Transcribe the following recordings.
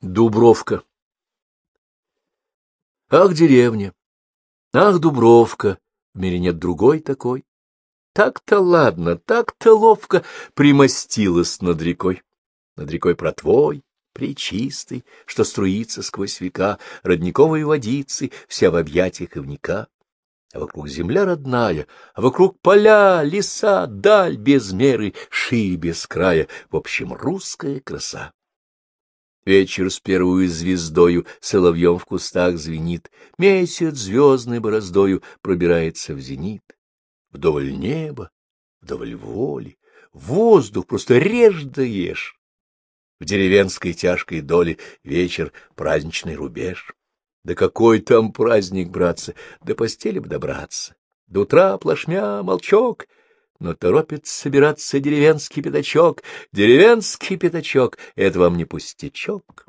Дубровка. Ах, деревня! Ах, Дубровка! В мире нет другой такой. Так-то ладно, так-то ловко примостилась над рекой. Над рекой протвой, причистый, что струится сквозь века, родниковой водицы, вся в объятиях ивника. А вокруг земля родная, а вокруг поля, леса, даль без меры, ши без края, в общем, русская краса. Вечер с первую звездою соловьем в кустах звенит, Месяц звездной бороздою пробирается в зенит. Вдоволь неба, вдоволь воли, воздух просто режь да. В деревенской тяжкой доле вечер — праздничный рубеж. Да какой там праздник, братцы, до постели б добраться. До утра плашмя молчок — но торопит собираться деревенский пятачок. Деревенский пятачок — это вам не пустячок.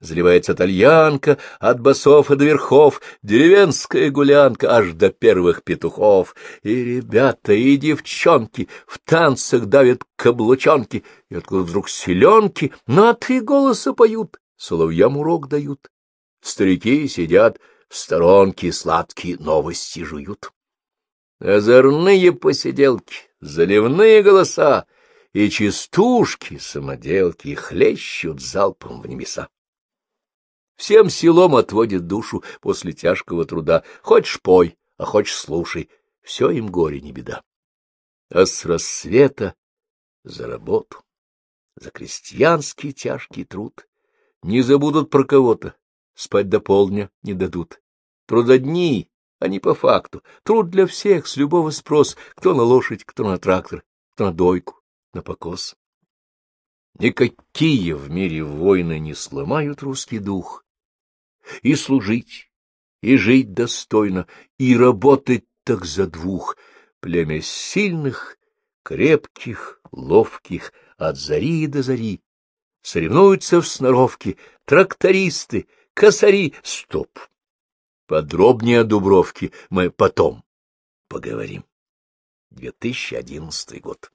Заливается тальянка от басов и до верхов, деревенская гулянка аж до первых петухов. И ребята, и девчонки в танцах давят каблучонки, и откуда вдруг селенки на три голоса поют, соловьям урок дают. Старики сидят в сторонке, сладкие новости жуют. Озорные посиделки, заливные голоса и частушки, самоделки хлещут залпом в небеса. Всем селом отводит душу после тяжкого труда. Хочешь — пой, а хочешь — слушай. Все им горе не беда. А с рассвета за работу, за крестьянский тяжкий труд. Не забудут про кого-то, спать до полдня не дадут. Трудодни а не по факту. Труд для всех, с любого спрос, кто на лошадь, кто на трактор, кто на дойку, на покос. Никакие в мире войны не сломают русский дух. И служить, и жить достойно, и работать так за двух. Племя сильных, крепких, ловких, от зари до зари. Соревнуются в сноровке трактористы, косари. Стоп! Подробнее о Дубровке мы потом поговорим. 2011 год.